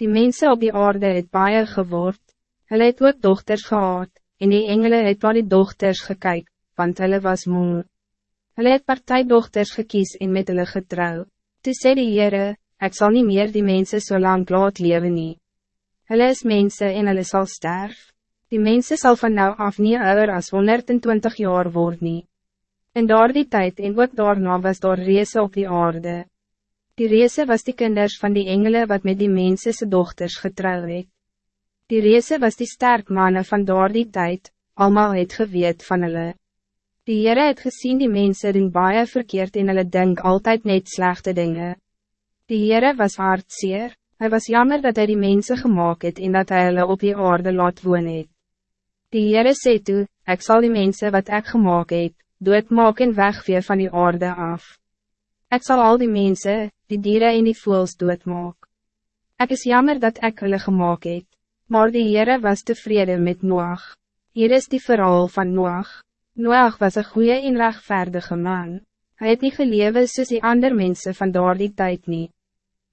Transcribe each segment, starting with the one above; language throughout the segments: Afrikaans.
Die mensen op die aarde het baie geword, hulle het ook dochters gehad, en die engelen het naar die dochters gekyk, want hulle was moe. Hulle het partijdochters gekies en met hulle getrouw. Toe sê die Heere, ek sal nie meer die mensen so lang laat leven nie. Hulle is mensen en hulle sal sterf. Die mensen zal van nou af nie ouder as 120 jaar word nie. In daar die tijd en ook daarna was daar reese op die aarde. Die reese was die kinders van die engelen wat met die mensense dochters getrouw het. Die reese was die sterk mannen van daar die tijd, allemaal het geweet van hulle. Die Heere het gezien die mensen doen baie verkeerd en hulle denk altijd net slechte dingen. Die Heere was hartseer, hij was jammer dat hij die mensen gemaakt het en dat hij hulle op die aarde laat woon het. Die Heere sê toe, ek sal die mensen wat ik gemaakt het, doodmaak en wegvee van die aarde af. Ik zal al die mensen, die dieren en die voels doodmaak. Ik is jammer dat ik hulle gemaakt het, maar die Heere was tevreden met Noach. Hier is die verhaal van Noach. Noach was een goede en rechtvaardige man. Hij het niet gelewe soos die ander mensen van daar die tijd niet.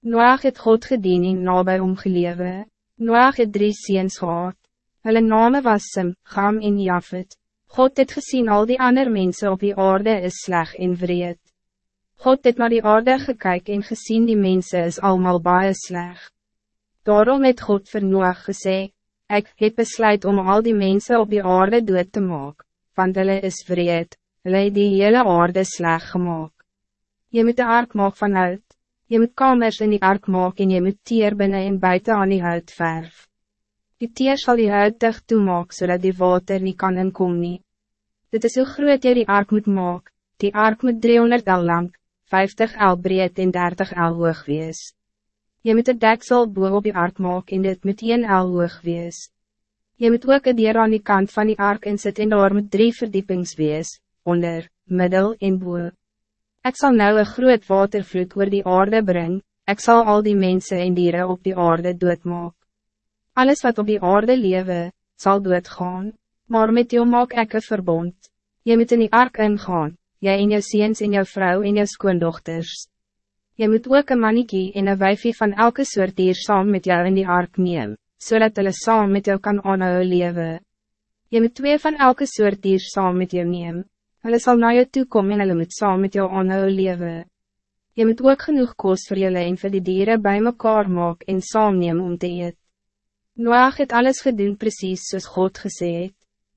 Noach het God gedien en nabij omgelewe. Noach het drie ziens gehad. Hulle name was Sim, Gam en Jafet. God het gezien al die ander mensen op die aarde is sleg en vreed. God het naar die aarde gekyk en gezien die mensen is allemaal baie sleg. Daarom het God vir Noach gesê, ik heb besluit om al die mensen op die aarde dood te maken want hulle is vreed, hulle het die hele aarde sleg gemaakt. Je moet de ark maak van hout, je moet kamers in die ark maak en je moet tier binnen en buiten aan die hout verf. Die tier zal die hout dicht toemaak, zodat die water niet kan inkom nie. Dit is hoe groot jy die ark moet maak, die ark moet 300 el lang, 50 el breed en 30 el hoog wees. Je moet het deksel boe op die ark maak en dit moet 1 el hoog wees. Je moet ook een dier aan die kant van die ark sit en daar moet drie verdiepings wees, onder, middel en boe. Ik zal nou een groot watervloed oor die aarde brengen, ik zal al die mensen en dieren op die aarde doodmaak. Alles wat op die aarde lewe, zal doodgaan, maar met jou maak ek een verbond. Je moet in die ark ingaan, jij en jou ziens en jou vrouw en jou skoondochters. Je moet ook een mannetjie en een wijfie van elke soort dier saam met jou in die ark neem zodat so hulle saam met jou kan aanhou lewe. Je moet twee van elke soort dier saam met jou neem. Hulle sal na jou toekom en hulle moet saam met jou aanhou lewe. Je moet ook genoeg koos voor julle en vir die dieren bij mekaar maak en saam neem om te eet. Noach het alles gedoen precies zoals God gesê het.